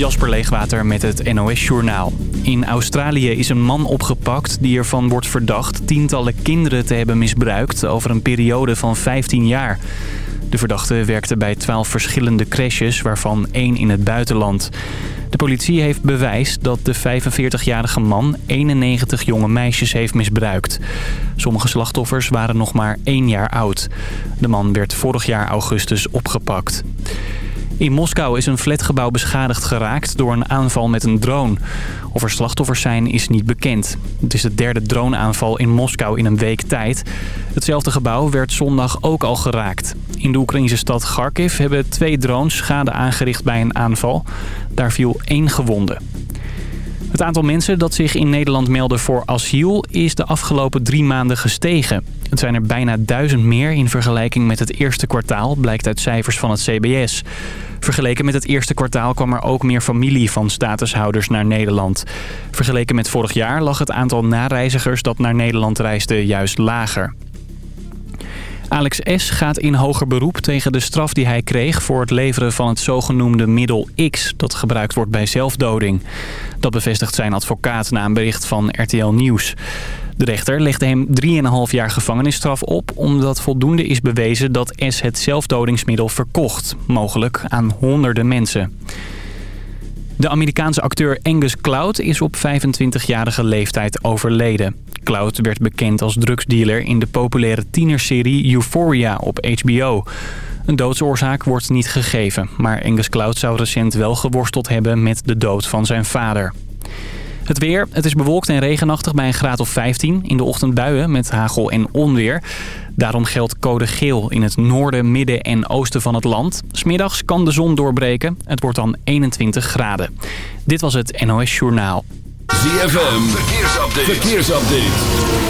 Jasper Leegwater met het NOS Journaal. In Australië is een man opgepakt die ervan wordt verdacht... tientallen kinderen te hebben misbruikt over een periode van 15 jaar. De verdachte werkte bij 12 verschillende crèches, waarvan één in het buitenland. De politie heeft bewijs dat de 45-jarige man 91 jonge meisjes heeft misbruikt. Sommige slachtoffers waren nog maar één jaar oud. De man werd vorig jaar augustus opgepakt. In Moskou is een flatgebouw beschadigd geraakt door een aanval met een drone. Of er slachtoffers zijn is niet bekend. Het is de derde droneaanval in Moskou in een week tijd. Hetzelfde gebouw werd zondag ook al geraakt. In de Oekraïnse stad Kharkiv hebben twee drones schade aangericht bij een aanval. Daar viel één gewonde. Het aantal mensen dat zich in Nederland melden voor asiel is de afgelopen drie maanden gestegen. Het zijn er bijna duizend meer in vergelijking met het eerste kwartaal, blijkt uit cijfers van het CBS. Vergeleken met het eerste kwartaal kwam er ook meer familie van statushouders naar Nederland. Vergeleken met vorig jaar lag het aantal nareizigers dat naar Nederland reisde juist lager. Alex S. gaat in hoger beroep tegen de straf die hij kreeg... voor het leveren van het zogenoemde middel X... dat gebruikt wordt bij zelfdoding. Dat bevestigt zijn advocaat na een bericht van RTL Nieuws. De rechter legde hem 3,5 jaar gevangenisstraf op... omdat voldoende is bewezen dat S. het zelfdodingsmiddel verkocht. Mogelijk aan honderden mensen. De Amerikaanse acteur Angus Cloud is op 25-jarige leeftijd overleden. Cloud werd bekend als drugsdealer in de populaire tienerserie Euphoria op HBO. Een doodsoorzaak wordt niet gegeven, maar Angus Cloud zou recent wel geworsteld hebben met de dood van zijn vader. Het weer. Het is bewolkt en regenachtig bij een graad of 15. In de ochtend buien met hagel en onweer. Daarom geldt code geel in het noorden, midden en oosten van het land. Smiddags kan de zon doorbreken. Het wordt dan 21 graden. Dit was het NOS Journaal. ZFM. Verkeersupdate. Verkeersupdate.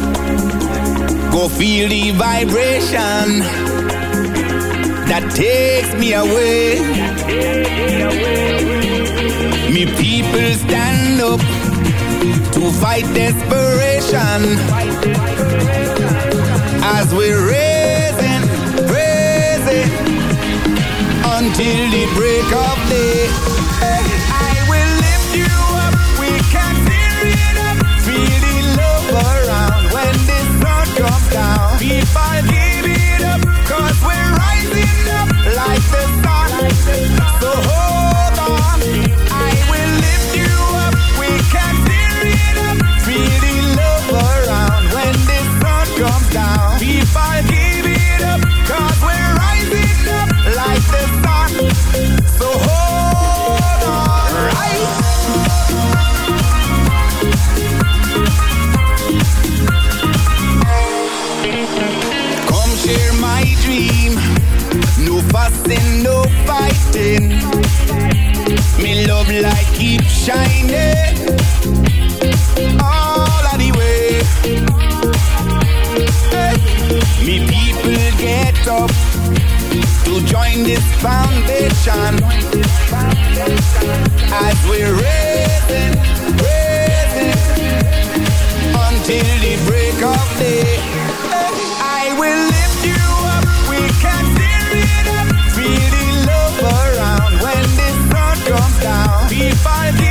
Go feel the vibration that takes me away. Me people stand up to fight desperation as we're raising, raising until the break of day. I will lift you up. We can tear it up. Feel the love around comes down. Give fighting. Me love light keep shining. All of the way. Hey. Me people get up to join this foundation. As we're raising, raising until the break of day. I will lift you up. We can tear it up. Down. Give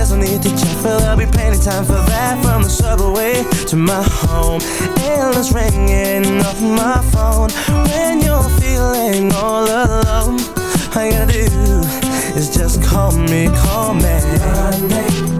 I need to check for there'll be plenty time for that. From the subway to my home Endless ringing off my phone. When you're feeling all alone All you gotta do is just call me, call me.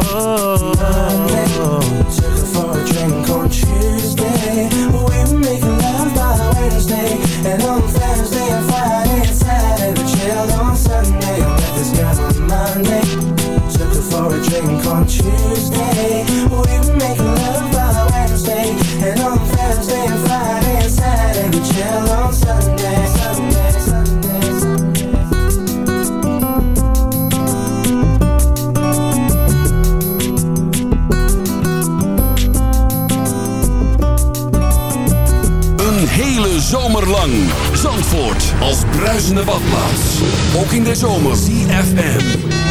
drink on Tuesday. We make love by Wednesday, and on Thursday and Friday and Saturday we chill on Sunday. Sunday, Een hele zomer lang. Zandvoort als bruisende badplaats. Ook in de zomer. CFM.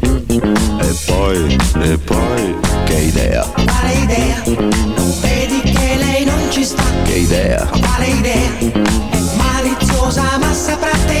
E poi, e poi, che idea, Quale idea? Non vedi che lei non ci sta? che idea Quale idea? È maliziosa ma saprà tenere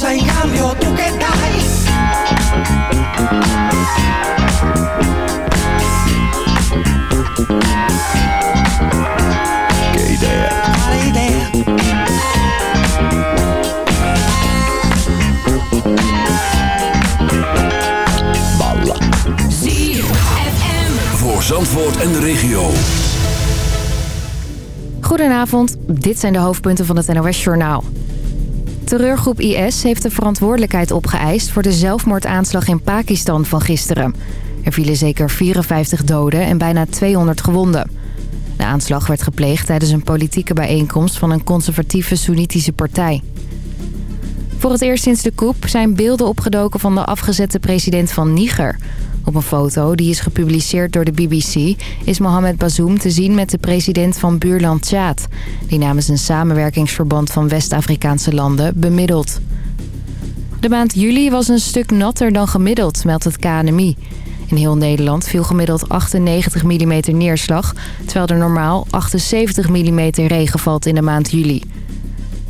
Scusa in cambio tu che dai Che idea, Quale idea? balla Voor Zandvoort en de regio. Goedenavond, dit zijn de hoofdpunten van het NOS-journaal. Terreurgroep IS heeft de verantwoordelijkheid opgeëist... voor de zelfmoordaanslag in Pakistan van gisteren. Er vielen zeker 54 doden en bijna 200 gewonden. De aanslag werd gepleegd tijdens een politieke bijeenkomst... van een conservatieve Soenitische partij. Voor het eerst sinds de coup zijn beelden opgedoken van de afgezette president van Niger. Op een foto, die is gepubliceerd door de BBC, is Mohamed Bazoum te zien met de president van buurland Tjaad. Die namens een samenwerkingsverband van West-Afrikaanse landen bemiddelt. De maand juli was een stuk natter dan gemiddeld, meldt het KNMI. In heel Nederland viel gemiddeld 98 mm neerslag, terwijl er normaal 78 mm regen valt in de maand juli.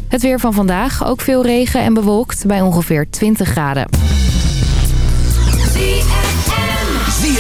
Het weer van vandaag, ook veel regen en bewolkt bij ongeveer 20 graden.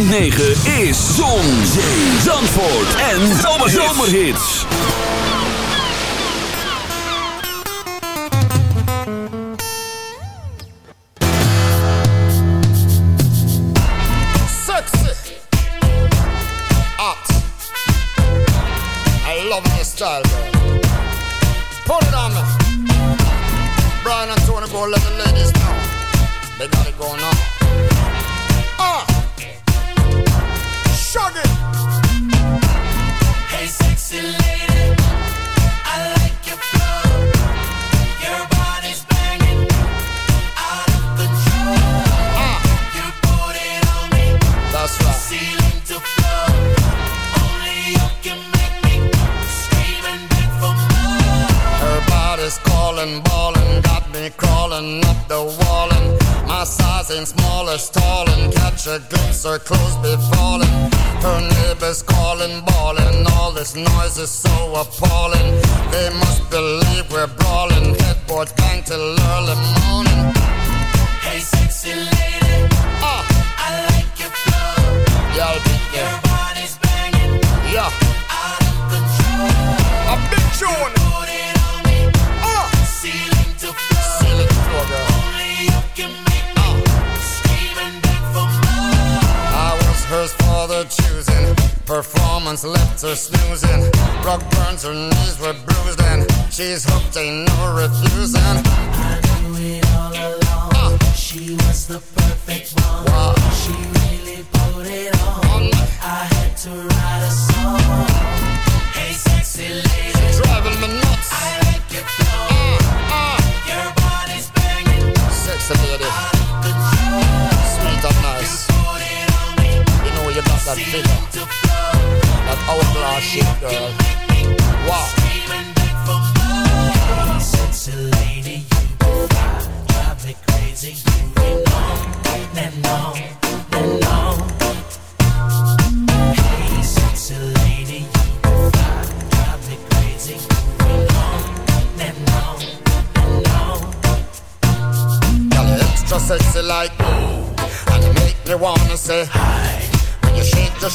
106.9 is Zon, Zee, Zandvoort en Zomerhits. Sexy. Hot. I love your style, girl. Put it on me. Brian and Tony go let the ladies know. They got it going on. Ain't small as tall and catch a glimpse her clothes be falling. Her neighbors calling, bawling, all this noise is so appalling. They must believe we're brawling, headboard gang till early morning. Hey, sexy lady, Ah, I like your flow. me. Your body's banging, Yeah, out of control. a big tune. Hers for the choosing. Performance left her snoozing. Rock burns, her knees were bruised, and she's hooked, ain't no refusing. I knew it all along. Ah. She was the perfect one. Wow. She really put it on. I had to write a song. Hey, sexy lady, Driving me nuts. I like your flow. Ah, ah. Your body's banging, sexy lady, out that figure, that hourglass shape, girl. Wow.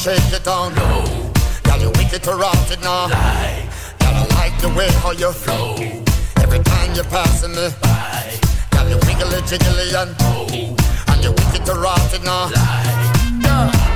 Shake, it down low. Girl, you wicked to rot it now. Lie. Girl, I like the way how you flow. Every time you're passing me by. Girl, you wiggly jiggly and oh, and you wicked to rot it now. Girl, Hey,